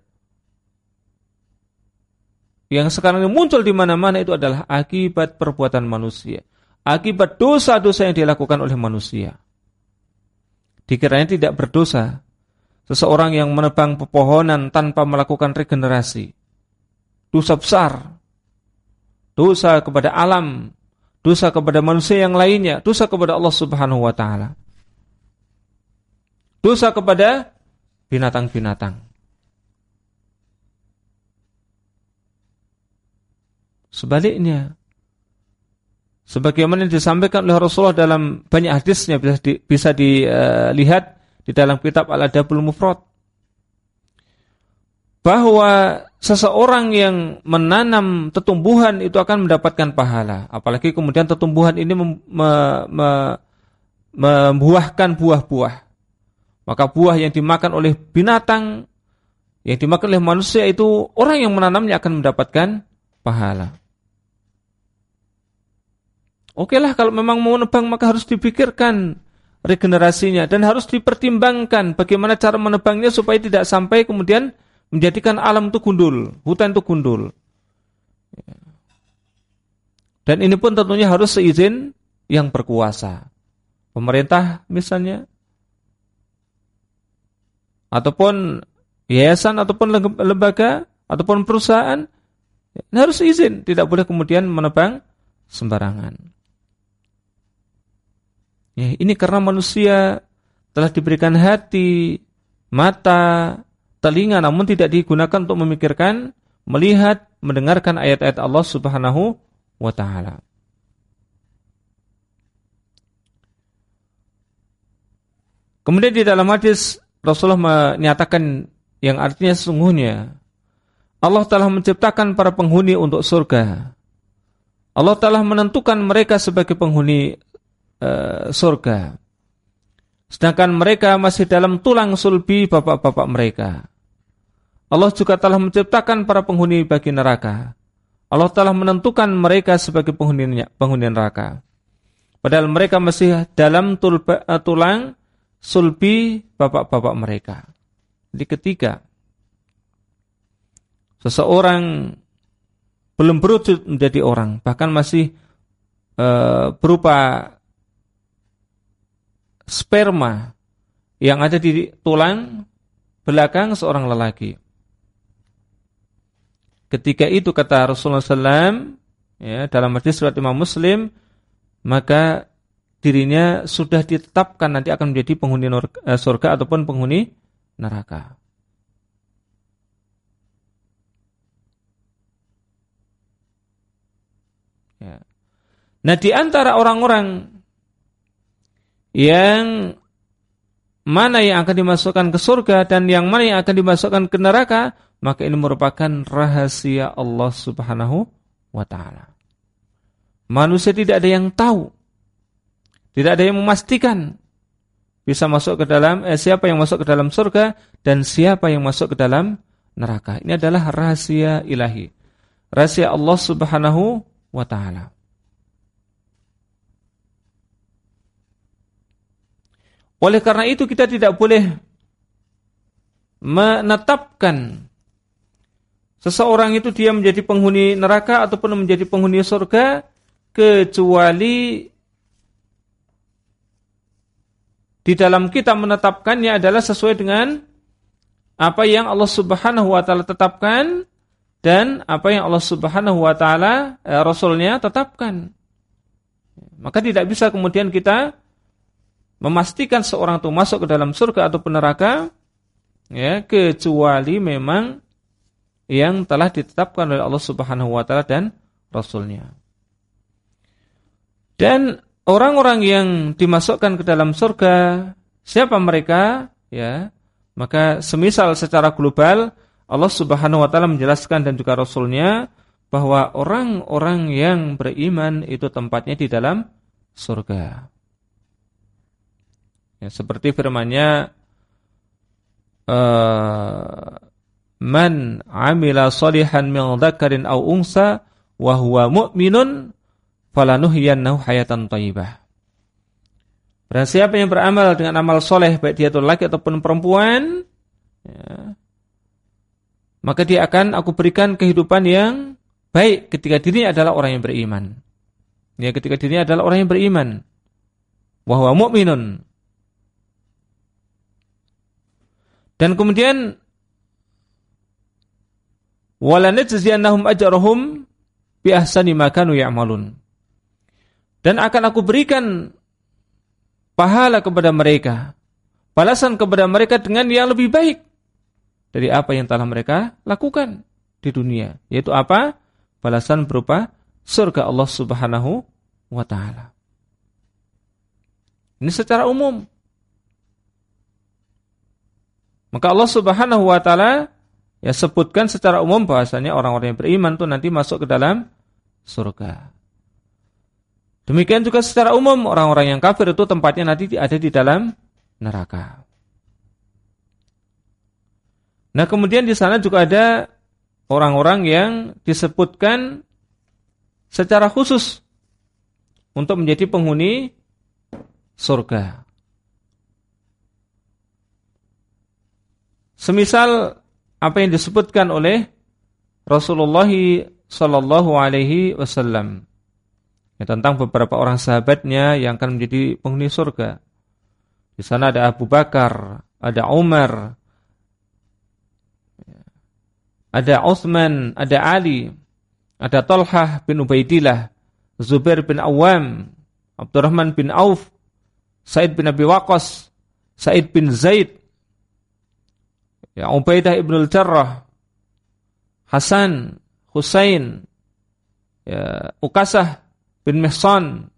Yang sekarang ini muncul di mana-mana itu adalah akibat perbuatan manusia. Akibat dosa-dosa yang dilakukan oleh manusia. Dikiranya tidak berdosa, Seseorang yang menebang pepohonan tanpa melakukan regenerasi. Dosa besar. Dosa kepada alam. Dosa kepada manusia yang lainnya. Dosa kepada Allah subhanahu wa ta'ala. Dosa kepada binatang-binatang. Sebaliknya, sebagaimana disampaikan oleh Rasulullah dalam banyak hadisnya bisa, di, bisa dilihat di dalam kitab Al-Adabul Mufrad. Bahwa seseorang yang menanam tetumbuhan itu akan mendapatkan pahala. Apalagi kemudian tetumbuhan ini mem, me, me, membuahkan buah-buah. Maka buah yang dimakan oleh binatang yang dimakan oleh manusia itu orang yang menanamnya akan mendapatkan pahala Oke lah kalau memang mau nebang maka harus dipikirkan regenerasinya dan harus dipertimbangkan bagaimana cara menebangnya supaya tidak sampai kemudian menjadikan alam itu gundul, hutan itu gundul. Dan ini pun tentunya harus seizin yang berkuasa. Pemerintah misalnya ataupun yayasan ataupun lembaga ataupun perusahaan harus izin, tidak boleh kemudian menebang sembarangan. Ya, ini karena manusia telah diberikan hati, mata, telinga namun tidak digunakan untuk memikirkan, melihat, mendengarkan ayat-ayat Allah Subhanahu wa taala. Kemudian di dalam hadis Rasulullah menyatakan yang artinya sesungguhnya Allah telah menciptakan para penghuni untuk surga. Allah telah menentukan mereka sebagai penghuni uh, surga. Sedangkan mereka masih dalam tulang sulbi bapak-bapak mereka. Allah juga telah menciptakan para penghuni bagi neraka. Allah telah menentukan mereka sebagai penghuni, penghuni neraka. Padahal mereka masih dalam tulba, uh, tulang sulbi bapak-bapak mereka. Di ketiga, seseorang belum berwujud menjadi orang, bahkan masih e, berupa sperma yang ada di tulang belakang seorang lelaki. Ketika itu kata Rasulullah SAW ya, dalam hadis surat Imam Muslim, maka dirinya sudah ditetapkan nanti akan menjadi penghuni e, surga ataupun penghuni neraka. Nah di antara orang-orang yang mana yang akan dimasukkan ke surga dan yang mana yang akan dimasukkan ke neraka, maka ini merupakan rahasia Allah Subhanahu wa taala. Manusia tidak ada yang tahu. Tidak ada yang memastikan bisa masuk ke dalam eh, siapa yang masuk ke dalam surga dan siapa yang masuk ke dalam neraka. Ini adalah rahasia ilahi. Rahasia Allah Subhanahu wa taala. Oleh karena itu kita tidak boleh menetapkan seseorang itu dia menjadi penghuni neraka ataupun menjadi penghuni surga kecuali di dalam kita menetapkannya adalah sesuai dengan apa yang Allah Subhanahu wa taala tetapkan dan apa yang Allah Subhanahu wa taala eh, rasulnya tetapkan. Maka tidak bisa kemudian kita memastikan seorang itu masuk ke dalam surga atau neraka ya kecuali memang yang telah ditetapkan oleh Allah Subhanahu wa taala dan rasulnya. Dan orang-orang yang dimasukkan ke dalam surga siapa mereka ya maka semisal secara global Allah Subhanahu wa taala menjelaskan dan juga rasulnya bahwa orang-orang yang beriman itu tempatnya di dalam surga. Ya, seperti firman-Nya uh, man amila salihan min dzakarin aw unsa wa huwa mu'minun falanuhyiyannahu hayatan thayyibah. Barang siapa yang beramal dengan amal soleh baik dia itu laki ataupun perempuan ya, maka dia akan aku berikan kehidupan yang baik ketika dirinya adalah orang yang beriman. Ya, ketika dirinya adalah orang yang beriman. Wahwa mu'minun. Dan kemudian wala najziyannahum ajrahum bi ahsani ma kanu ya'malun. Dan akan aku berikan pahala kepada mereka, balasan kepada mereka dengan yang lebih baik dari apa yang telah mereka lakukan di dunia. Yaitu apa? Balasan berupa surga Allah subhanahu wa ta'ala. Ini secara umum. Maka Allah subhanahu wa ta'ala ya sebutkan secara umum bahasanya orang-orang yang beriman itu nanti masuk ke dalam surga. Demikian juga secara umum orang-orang yang kafir itu tempatnya nanti ada di dalam neraka. Nah kemudian di sana juga ada orang-orang yang disebutkan secara khusus untuk menjadi penghuni surga. Semisal apa yang disebutkan oleh Rasulullah sallallahu alaihi wasallam ya, tentang beberapa orang sahabatnya yang akan menjadi penghuni surga. Di sana ada Abu Bakar, ada Umar, ada Uthman, ada Ali, ada Talhah bin Ubaidillah, Zubair bin Awam, Abdurrahman bin Auf, Said bin Abi Waqqas, Said bin Zaid, ya, Ubaidah ibn al-Jarrah, Hasan, Husain, ya, Ukasah bin Mihsan,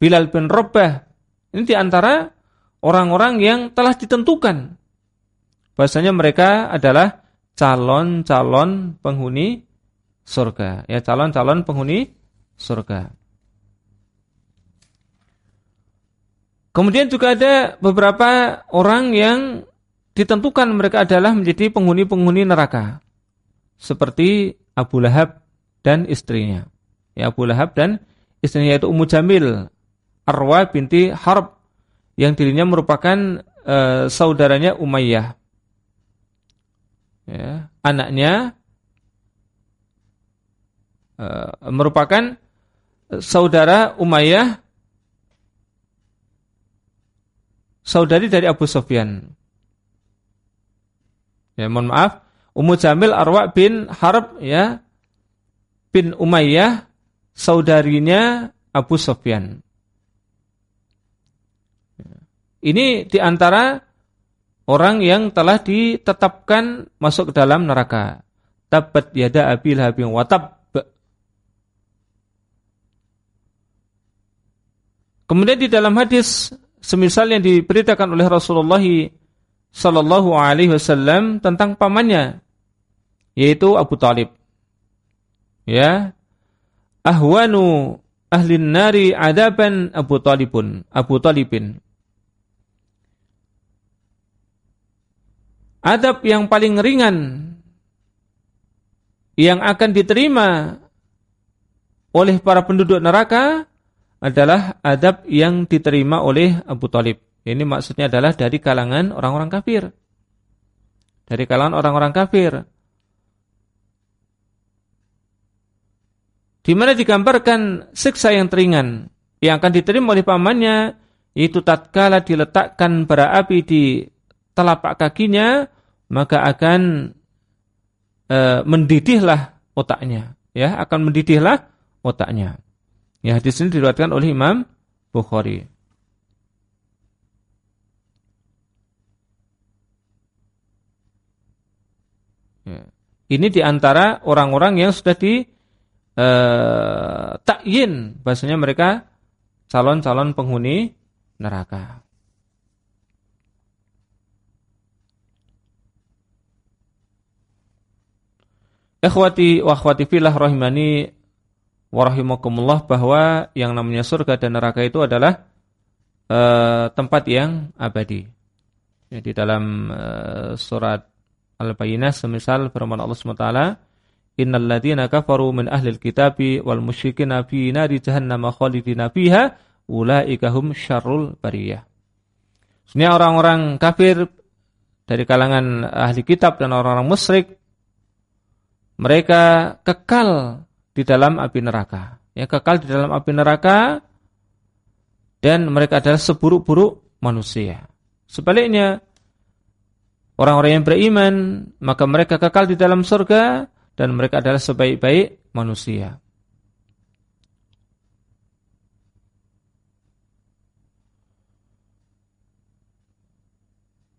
Bilal bin Rabbah. Ini di antara orang-orang yang telah ditentukan. Bahasanya mereka adalah calon-calon penghuni surga. Ya, calon-calon penghuni surga. Kemudian juga ada beberapa orang yang ditentukan mereka adalah menjadi penghuni-penghuni neraka. Seperti Abu Lahab dan istrinya. Ya, Abu Lahab dan istrinya yaitu Ummu Jamil, Arwa binti Harb yang dirinya merupakan uh, saudaranya Umayyah. Ya, anaknya uh, merupakan saudara Umayyah saudari dari Abu Sofyan. Ya, mohon maaf, Ummu Jamil Arwa bin Harb ya bin Umayyah saudarinya Abu Sofyan. Ini di antara orang yang telah ditetapkan masuk ke dalam neraka. Tabat yada abil habing watab. Kemudian di dalam hadis semisal yang diberitakan oleh Rasulullah sallallahu alaihi wasallam tentang pamannya yaitu Abu Talib. Ya. Ahwanu ahlin nari adaban Abu Talibun, Abu Talibin. Adab yang paling ringan yang akan diterima oleh para penduduk neraka adalah adab yang diterima oleh Abu Talib. Ini maksudnya adalah dari kalangan orang-orang kafir. Dari kalangan orang-orang kafir. Di mana digambarkan siksa yang teringan yang akan diterima oleh pamannya itu tatkala diletakkan bara api di telapak kakinya maka akan e, mendidihlah otaknya ya akan mendidihlah otaknya Ya, hadis ini diriwayatkan oleh Imam Bukhari. Ini di antara orang-orang yang sudah di uh, takyin, bahasanya mereka calon-calon penghuni neraka. Ikhwati wa akhwati fillah rahimani warahimakumullah bahwa yang namanya surga dan neraka itu adalah uh, tempat yang abadi. Ya, di dalam uh, surat Al-Bayyinah semisal firman Allah SWT Innal ladzina kafaru min ahlil kitabi wal musyrikina fi nari jahannam khalidina fiha ulaika hum syarrul bariyah. Sebenarnya orang-orang kafir dari kalangan ahli kitab dan orang-orang musyrik mereka kekal di dalam api neraka. Ya, kekal di dalam api neraka dan mereka adalah seburuk-buruk manusia. Sebaliknya, orang-orang yang beriman, maka mereka kekal di dalam surga dan mereka adalah sebaik-baik manusia.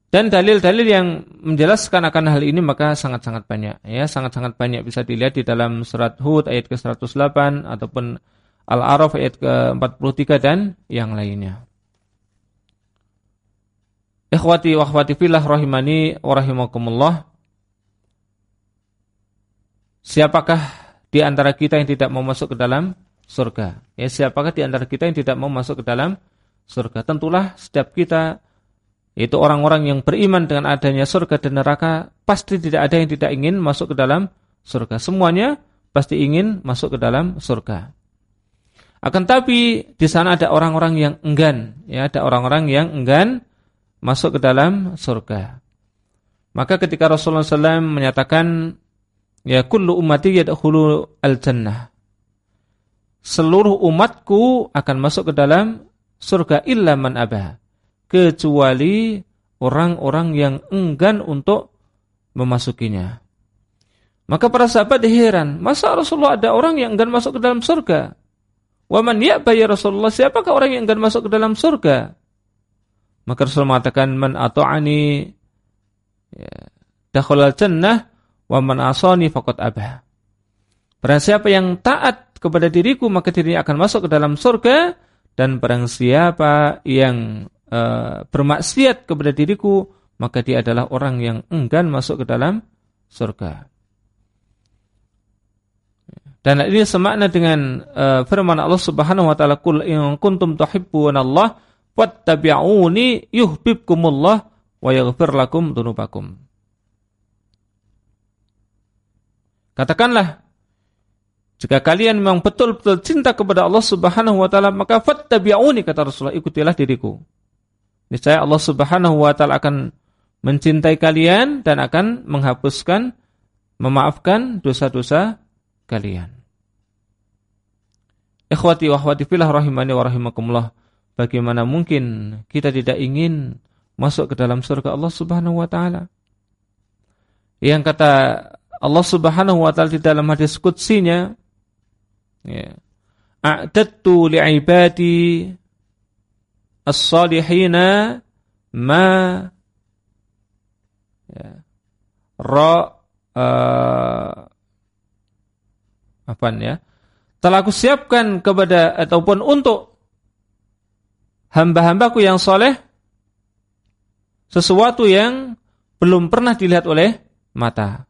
Dan dalil-dalil yang menjelaskan akan hal ini maka sangat-sangat banyak ya, sangat-sangat banyak bisa dilihat di dalam surat Hud ayat ke-108 ataupun Al-A'raf ayat ke-43 dan yang lainnya. Ikhwati wa akhwati fillah rahimani wa rahimakumullah. Siapakah di antara kita yang tidak mau masuk ke dalam surga? Ya, siapakah di antara kita yang tidak mau masuk ke dalam surga? Tentulah setiap kita itu orang-orang yang beriman dengan adanya surga dan neraka pasti tidak ada yang tidak ingin masuk ke dalam surga. Semuanya pasti ingin masuk ke dalam surga. Akan tapi di sana ada orang-orang yang enggan, ya ada orang-orang yang enggan masuk ke dalam surga. Maka ketika Rasulullah SAW menyatakan ya kullu ummati yadkhulu al-jannah. Seluruh umatku akan masuk ke dalam surga illa man abah. Kecuali orang-orang yang enggan untuk memasukinya. Maka para sahabat heran, masa Rasulullah ada orang yang enggan masuk ke dalam surga? Wa man ya Rasulullah, siapakah orang yang enggan masuk ke dalam surga? Maka Rasulullah mengatakan man ata'ani ya, dakhalal jannah wa man asani faqad abah. Barang siapa yang taat kepada diriku maka dirinya akan masuk ke dalam surga dan barang siapa yang uh, bermaksiat kepada diriku maka dia adalah orang yang enggan masuk ke dalam surga. Dan ini semakna dengan uh, firman Allah Subhanahu wa taala kul in kuntum Allah fattabi'uni yuhibbukumullah wa yaghfir lakum dzunubakum. Katakanlah jika kalian memang betul-betul cinta kepada Allah Subhanahu wa taala maka fattabi'uni kata Rasulullah ikutilah diriku. Niscaya Allah Subhanahu wa taala akan mencintai kalian dan akan menghapuskan memaafkan dosa-dosa kalian. Ikhwati wa akhwati fillah rahimani wa rahimakumullah. Bagaimana mungkin kita tidak ingin masuk ke dalam surga Allah Subhanahu wa taala? Yang kata Allah Subhanahu wa taala di dalam hadis qudsinya ya. A'dattu li'ibadi as-salihina ma ya, ra uh, apa ya? telah aku siapkan kepada ataupun untuk hamba-hambaku yang soleh sesuatu yang belum pernah dilihat oleh mata.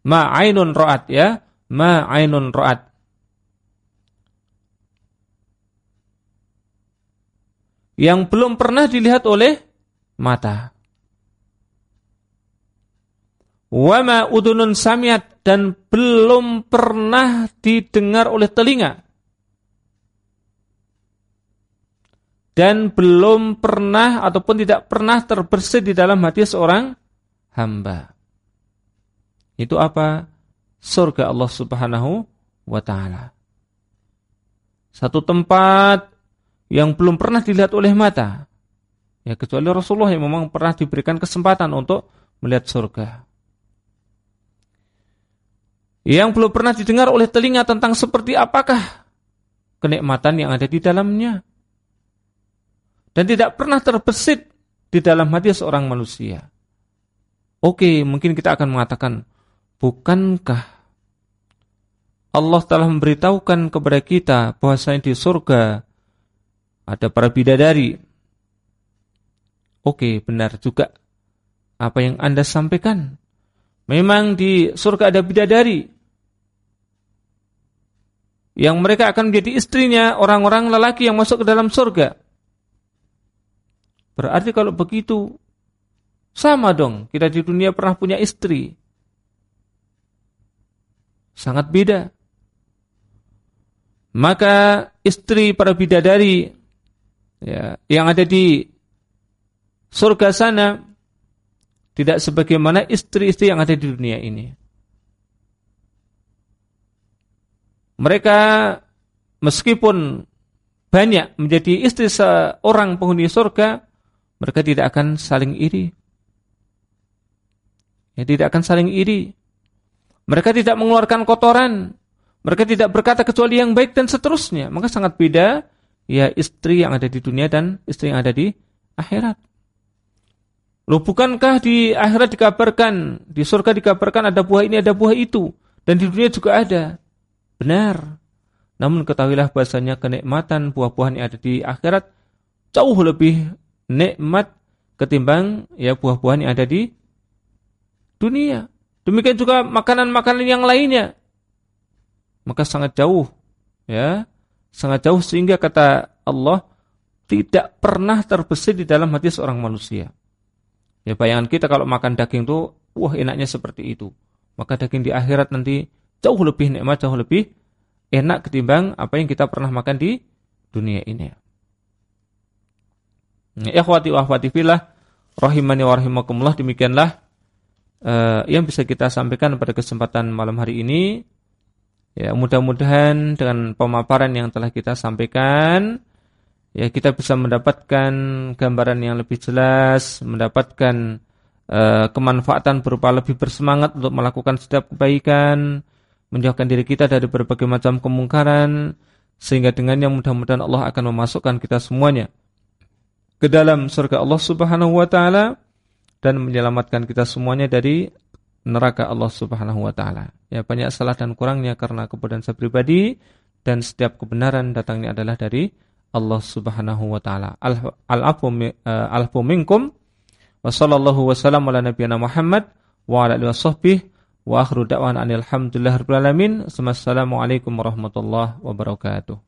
Ma'ainun ro'at ya, ma'ainun ro'at. Yang belum pernah dilihat oleh mata. Wama udunun samiat dan belum pernah didengar oleh telinga. Dan belum pernah ataupun tidak pernah terbersit di dalam hati seorang hamba. Itu apa? Surga Allah Subhanahu wa taala. Satu tempat yang belum pernah dilihat oleh mata. Ya kecuali Rasulullah yang memang pernah diberikan kesempatan untuk melihat surga yang belum pernah didengar oleh telinga tentang seperti apakah kenikmatan yang ada di dalamnya. Dan tidak pernah terbesit di dalam hati seorang manusia. Oke, mungkin kita akan mengatakan, bukankah Allah telah memberitahukan kepada kita bahwasanya di surga ada para bidadari. Oke, benar juga apa yang Anda sampaikan. Memang di surga ada bidadari yang mereka akan menjadi istrinya orang-orang lelaki yang masuk ke dalam surga. Berarti kalau begitu sama dong kita di dunia pernah punya istri. Sangat beda. Maka istri para bidadari ya, yang ada di surga sana tidak sebagaimana istri-istri yang ada di dunia ini. Mereka meskipun banyak menjadi istri seorang penghuni surga, mereka tidak akan saling iri. Ya, tidak akan saling iri. Mereka tidak mengeluarkan kotoran. Mereka tidak berkata kecuali yang baik dan seterusnya. Maka sangat beda ya istri yang ada di dunia dan istri yang ada di akhirat. Loh bukankah di akhirat dikabarkan, di surga dikabarkan ada buah ini, ada buah itu. Dan di dunia juga ada. Benar. Namun ketahuilah bahasanya kenikmatan buah-buahan yang ada di akhirat jauh lebih nikmat ketimbang ya buah-buahan yang ada di dunia. Demikian juga makanan-makanan yang lainnya. Maka sangat jauh ya, sangat jauh sehingga kata Allah tidak pernah terbesit di dalam hati seorang manusia. Ya bayangan kita kalau makan daging tuh wah enaknya seperti itu. Maka daging di akhirat nanti jauh lebih nikmat, jauh lebih enak ketimbang apa yang kita pernah makan di dunia ini. Ikhwati wa akhwati fillah rahimani wa rahimakumullah demikianlah uh, yang bisa kita sampaikan pada kesempatan malam hari ini. Ya, mudah-mudahan dengan pemaparan yang telah kita sampaikan ya kita bisa mendapatkan gambaran yang lebih jelas, mendapatkan uh, kemanfaatan berupa lebih bersemangat untuk melakukan setiap kebaikan, menjauhkan diri kita dari berbagai macam kemungkaran sehingga dengannya mudah-mudahan Allah akan memasukkan kita semuanya ke dalam surga Allah Subhanahu wa taala dan menyelamatkan kita semuanya dari neraka Allah Subhanahu wa taala. Ya banyak salah dan kurangnya karena kemudian saya pribadi dan setiap kebenaran datangnya adalah dari Allah Subhanahu wa taala. Al-afu al minkum wa sallallahu wasallam ala nabiyyina Muhammad wa ala alihi washabbihi wa akhiru da'wana alhamdulillahirabbil alamin. Wassalamualaikum warahmatullahi wabarakatuh.